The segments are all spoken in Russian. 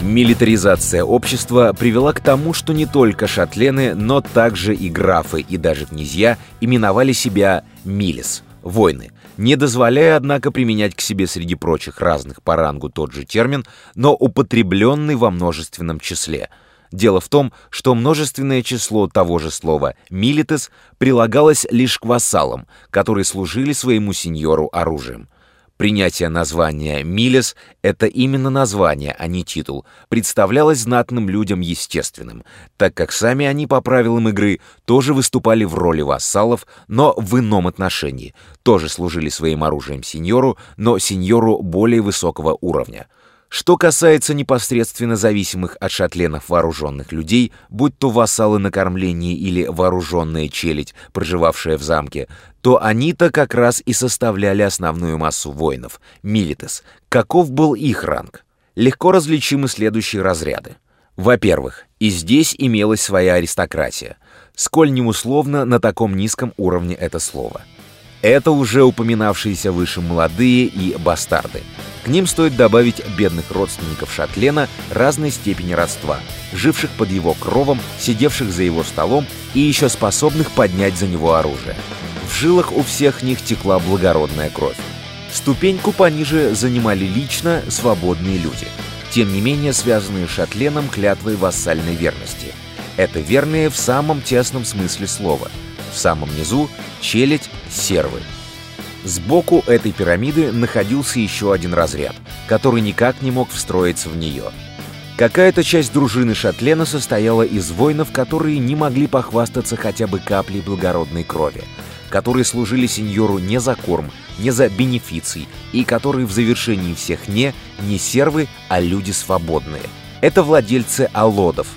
Милитаризация общества привела к тому, что не только шатлены, но также и графы и даже князья именовали себя «милис» — «войны», не дозволяя, однако, применять к себе среди прочих разных по рангу тот же термин, но употребленный во множественном числе. Дело в том, что множественное число того же слова «милитес» прилагалось лишь к вассалам, которые служили своему сеньору оружием. Принятие названия «Милес» — это именно название, а не титул, представлялось знатным людям естественным, так как сами они по правилам игры тоже выступали в роли вассалов, но в ином отношении, тоже служили своим оружием сеньору, но сеньору более высокого уровня — что касается непосредственно зависимых от шатленов вооруженных людей, будь то вассалы на кормлении или вооруженная челядь, проживавшая в замке, то они-то как раз и составляли основную массу воинов, милитес. Каков был их ранг? Легко различимы следующие разряды. Во-первых, и здесь имелась своя аристократия, сколь неусловно на таком низком уровне это слово. Это уже упоминавшиеся выше молодые и бастарды – к ним стоит добавить бедных родственников Шатлена разной степени родства, живших под его кровом, сидевших за его столом и еще способных поднять за него оружие. В жилах у всех них текла благородная кровь. Ступеньку пониже занимали лично свободные люди, тем не менее связанные с Шатленом клятвой вассальной верности. Это верные в самом тесном смысле слова. В самом низу – челядь, сервы – Сбоку этой пирамиды находился еще один разряд, который никак не мог встроиться в нее. Какая-то часть дружины Шатлена состояла из воинов, которые не могли похвастаться хотя бы каплей благородной крови, которые служили сеньору не за корм, не за бенефиций, и которые в завершении всех «не» не сервы, а люди свободные. Это владельцы алодов,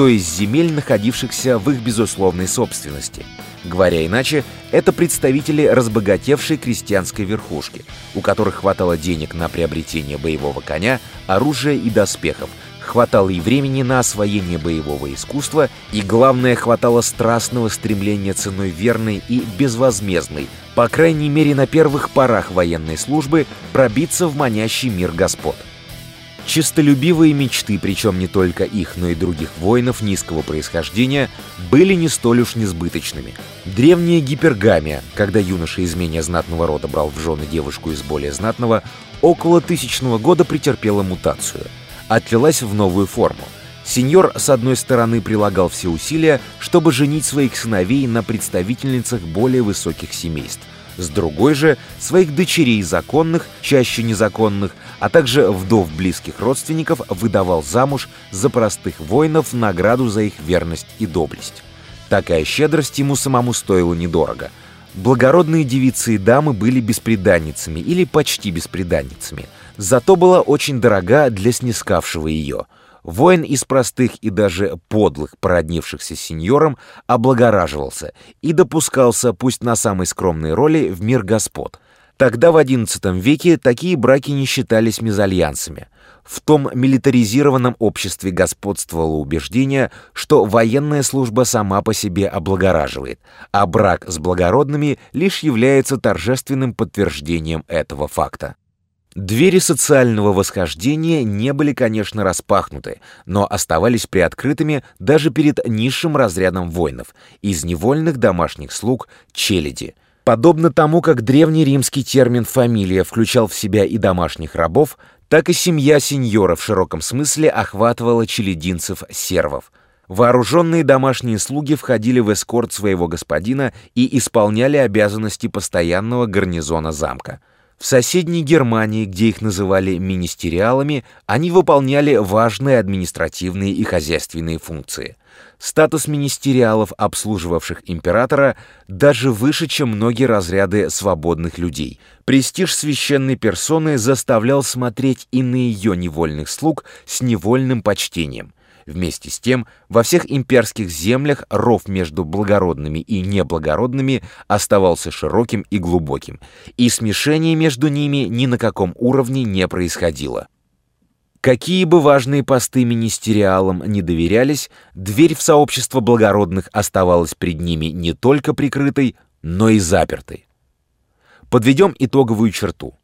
то есть земель, находившихся в их безусловной собственности – Говоря иначе, это представители разбогатевшей крестьянской верхушки, у которых хватало денег на приобретение боевого коня, оружия и доспехов, хватало и времени на освоение боевого искусства, и, главное, хватало страстного стремления ценой верной и безвозмездной, по крайней мере на первых порах военной службы, пробиться в манящий мир господ. Чистолюбивые мечты, причем не только их, но и других воинов низкого происхождения, были не столь уж несбыточными. Древняя гипергамия, когда юноша из менее знатного рода брал в жены девушку из более знатного, около тысячного года претерпела мутацию. Отлилась в новую форму. Сеньор, с одной стороны, прилагал все усилия, чтобы женить своих сыновей на представительницах более высоких семейств – с другой же своих дочерей законных, чаще незаконных, а также вдов близких родственников выдавал замуж за простых воинов награду за их верность и доблесть. Такая щедрость ему самому стоила недорого. Благородные девицы и дамы были бесприданницами или почти бесприданницами, зато была очень дорога для снискавшего ее – Воин из простых и даже подлых, породнившихся сеньором, облагораживался и допускался, пусть на самой скромной роли, в мир господ. Тогда, в XI веке, такие браки не считались мезальянсами. В том милитаризированном обществе господствовало убеждение, что военная служба сама по себе облагораживает, а брак с благородными лишь является торжественным подтверждением этого факта. Двери социального восхождения не были, конечно, распахнуты, но оставались приоткрытыми даже перед низшим разрядом воинов, из невольных домашних слуг челяди. Подобно тому, как древний римский термин «фамилия» включал в себя и домашних рабов, так и семья сеньора в широком смысле охватывала челядинцев-сервов. Вооруженные домашние слуги входили в эскорт своего господина и исполняли обязанности постоянного гарнизона замка. В соседней Германии, где их называли министериалами, они выполняли важные административные и хозяйственные функции. Статус министериалов, обслуживавших императора, даже выше, чем многие разряды свободных людей. Престиж священной персоны заставлял смотреть и на ее невольных слуг с невольным почтением – Вместе с тем, во всех имперских землях ров между благородными и неблагородными оставался широким и глубоким, и смешение между ними ни на каком уровне не происходило. Какие бы важные посты министериалам не доверялись, дверь в сообщество благородных оставалась перед ними не только прикрытой, но и запертой. Подведем итоговую черту.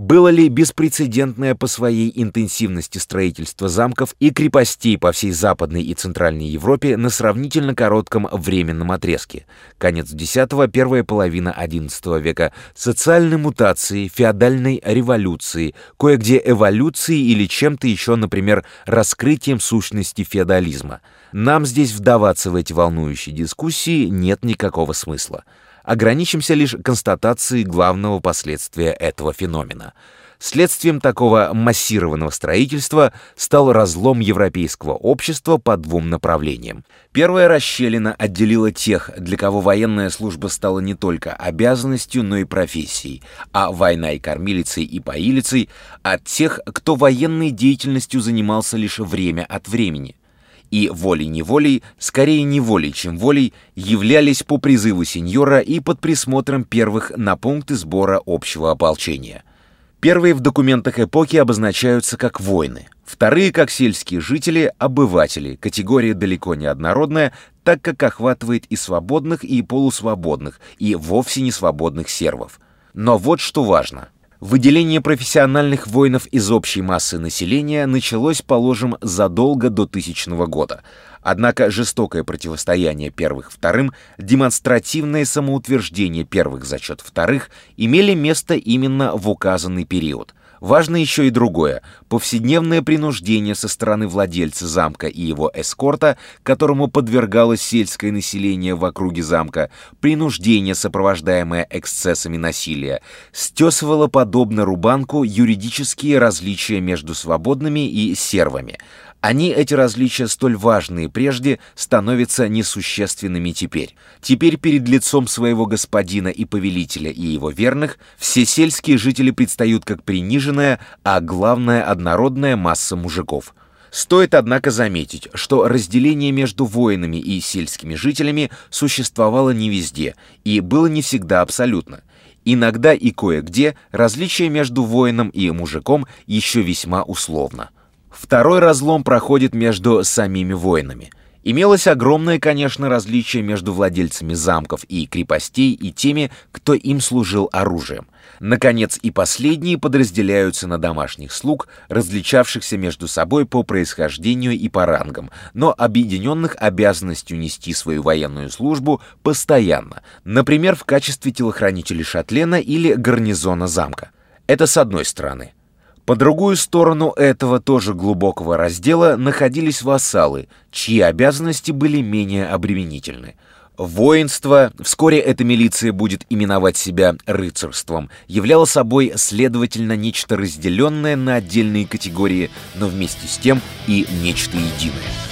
Было ли беспрецедентное по своей интенсивности строительство замков и крепостей по всей Западной и Центральной Европе на сравнительно коротком временном отрезке? Конец X – первая половина XI века. Социальной мутации, феодальной революции, кое-где эволюции или чем-то еще, например, раскрытием сущности феодализма. Нам здесь вдаваться в эти волнующие дискуссии нет никакого смысла ограничимся лишь констатацией главного последствия этого феномена. Следствием такого массированного строительства стал разлом европейского общества по двум направлениям. Первая расщелина отделила тех, для кого военная служба стала не только обязанностью, но и профессией, а война и кормилицей и поилицей от тех, кто военной деятельностью занимался лишь время от времени и волей-неволей, скорее неволей, чем волей, являлись по призыву сеньора и под присмотром первых на пункты сбора общего ополчения. Первые в документах эпохи обозначаются как воины, вторые как сельские жители, обыватели, категория далеко не однородная, так как охватывает и свободных, и полусвободных, и вовсе не свободных сервов. Но вот что важно – Выделение профессиональных воинов из общей массы населения началось, положим, задолго до тысячного года. Однако жестокое противостояние первых вторым, демонстративное самоутверждение первых за счет вторых имели место именно в указанный период – Важно еще и другое. Повседневное принуждение со стороны владельца замка и его эскорта, которому подвергалось сельское население в округе замка, принуждение, сопровождаемое эксцессами насилия, стесывало подобно рубанку юридические различия между свободными и сервами – они, эти различия, столь важные прежде, становятся несущественными теперь. Теперь перед лицом своего господина и повелителя и его верных все сельские жители предстают как приниженная, а главное однородная масса мужиков. Стоит, однако, заметить, что разделение между воинами и сельскими жителями существовало не везде и было не всегда абсолютно. Иногда и кое-где различие между воином и мужиком еще весьма условно. Второй разлом проходит между самими воинами. Имелось огромное, конечно, различие между владельцами замков и крепостей и теми, кто им служил оружием. Наконец, и последние подразделяются на домашних слуг, различавшихся между собой по происхождению и по рангам, но объединенных обязанностью нести свою военную службу постоянно, например, в качестве телохранителей шатлена или гарнизона замка. Это с одной стороны – по другую сторону этого тоже глубокого раздела находились вассалы, чьи обязанности были менее обременительны. Воинство, вскоре эта милиция будет именовать себя рыцарством, являло собой, следовательно, нечто разделенное на отдельные категории, но вместе с тем и нечто единое.